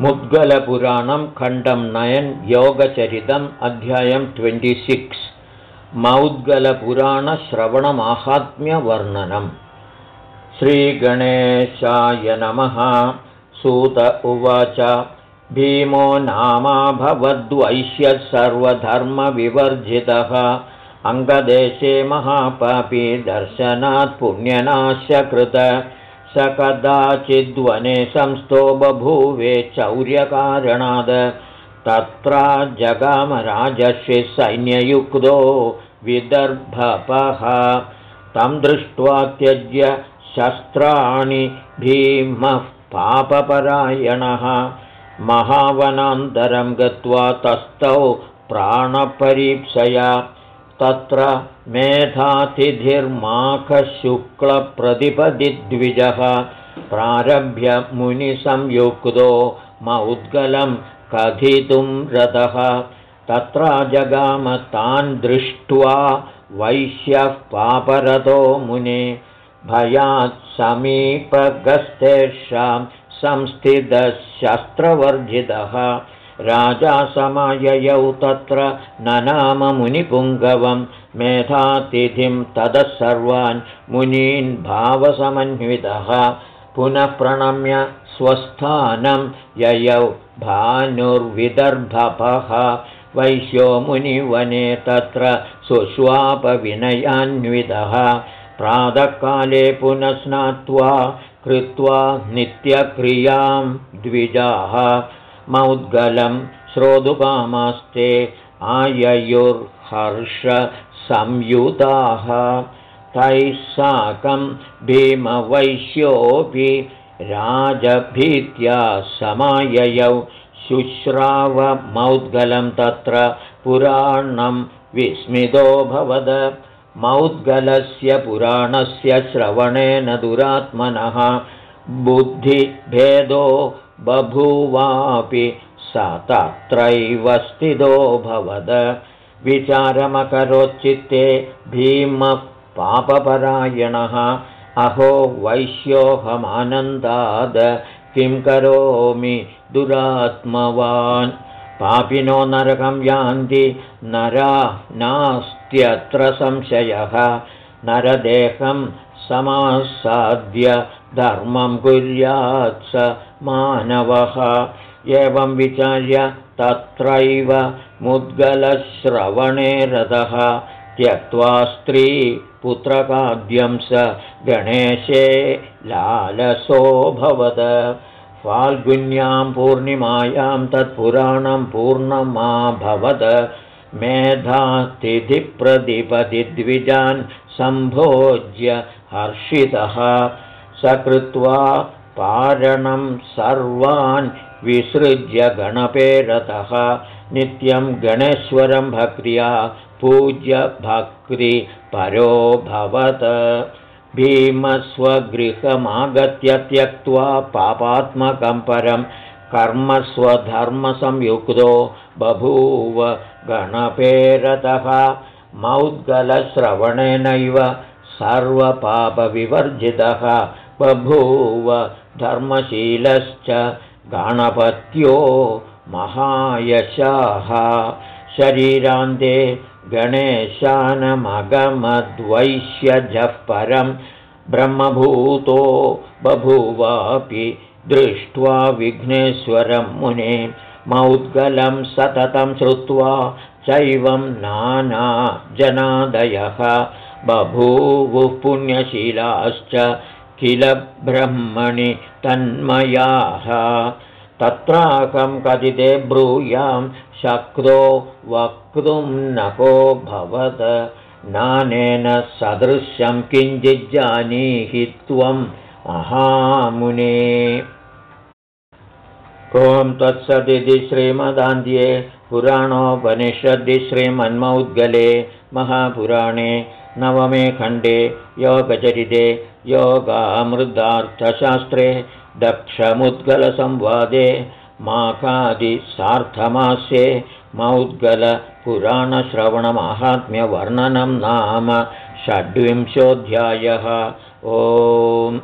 मुद्गलपुराणं खण्डं नयन् योगचरितम् अध्यायं ट्वेण्टिसिक्स्। मौद्गलपुराणश्रवणमाहात्म्यवर्णनम्। श्रीगणेशाय नमः। सूत उवाच। भीमो नामाभवद्वैश्यः सर्वधर्मविवर्जितः। अङ्गदेशे महापापी दर्शनात् पुण्यनाशकृत स कदाचिद्वने संस्थो बभूवे चौर्यकारणाद्। तत्र जगामराजस्य सैन्ययुक्तो विदर्भपः। तं दृष्ट्वा त्यज्य शस्त्राणि भीमः पापपरायणः। महावनान्तरं गत्वा तस्थौ प्राणपरीक्षया तत्र मेधातिथिर्माखशुक्लप्रतिपदिद्विजः प्रारभ्य मुनिसंयुक्तो मौद्गलं कथितुं रतः। तत्र जगामतान् दृष्ट्वा वैश्यः पापरतो मुने। भयात् समीपगस्तेषां संस्थितशस्त्रवर्जितः राजा समाययौ तत्र ननाममुनिपुङ्गवं मेधातिथिं ततः सर्वान् मुनीन् भावसमन्वितः। पुनः प्रणम्य स्वस्थानं ययौ भानुर्विदर्भपः। वैश्यो मुनिवने तत्र सुष्वापविनयान्वितः। प्रातःकाले पुनः स्नात्वा कृत्वा नित्यक्रियां द्विजाः मौद्गलं श्रोतुकामास्ते आययुर्हर्षसंयुताः। तैः साकं भीमवैश्योऽपि राजभीत्या समाययौ। शुश्रावमौद्गलं तत्र पुराणं विस्मितोऽभवद मौद्गलस्य पुराणस्य श्रवणेन दुरात्मनः बुद्धिभेदो बभूवापि स तत्रैव स्थितोऽभवद विचारमकरोच्चित्ते भीमः पापपरायणः अहो वैश्योऽहमानन्दाद किं करोमि दुरात्मवान्। पापिनो नरकं यान्ति नरा नास्त्यत्र संशयः। नरदेहं समासाद्य धर्मं कुर्यात् स मानवः। एवं विचार्य तत्रैव मुद्गलश्रवणे रथः। त्यक्त्वा स्त्रीपुत्रकाद्यं स गणेशे लालसोऽभवद फाल्गुन्यां पूर्णिमायां तत्पुराणं पूर्णमाभवद मेधातिथिप्रतिपदिद्विजान् सम्भोज्य हर्षितः। सकृत्वा पारणं सर्वान् विसृज्य गणपेरतः। नित्यं गणेश्वरं भक्त्या पूज्य भक्तिपरोऽभवत् भीमस्वगृहमागत्य त्यक्त्वा पापात्मकं परं कर्मस्वधर्मसंयुक्तो बभूव गणपेरतः मौद्गलश्रवणेनैव सर्वपापविवर्जितः बभूव धर्मशीलश्च गणपत्यो महायशाः। शरीरान्ते गणेशानमगमद्वैश्यजः परं ब्रह्मभूतो बभूवापि दृष्ट्वा विघ्नेश्वरं मुने मौद्गलं सततं श्रुत्वा चैवं नानाजनादयः। बभूवुः पुण्यशीलाश्च किल ब्रह्मणि तन्मयाः। तत्राकं कथिते ब्रूयां शक्तो वक्तुं नको भवत नानेन सदृशं किञ्चिज्जानीहि त्वं महामुने ॐ तत्सदिति श्रीमदान्ध्ये पुराणोपनिषदि श्रीमन्मौद्गले महापुराणे नवमे खण्डे योगचरिते योगामृदार्थशास्त्रे दक्षमुद्गलसंवादे माकादिसार्थमास्ये मौद्गलपुराणश्रवणमाहात्म्यवर्णनं नाम षड्विंशोऽध्यायः। ओम्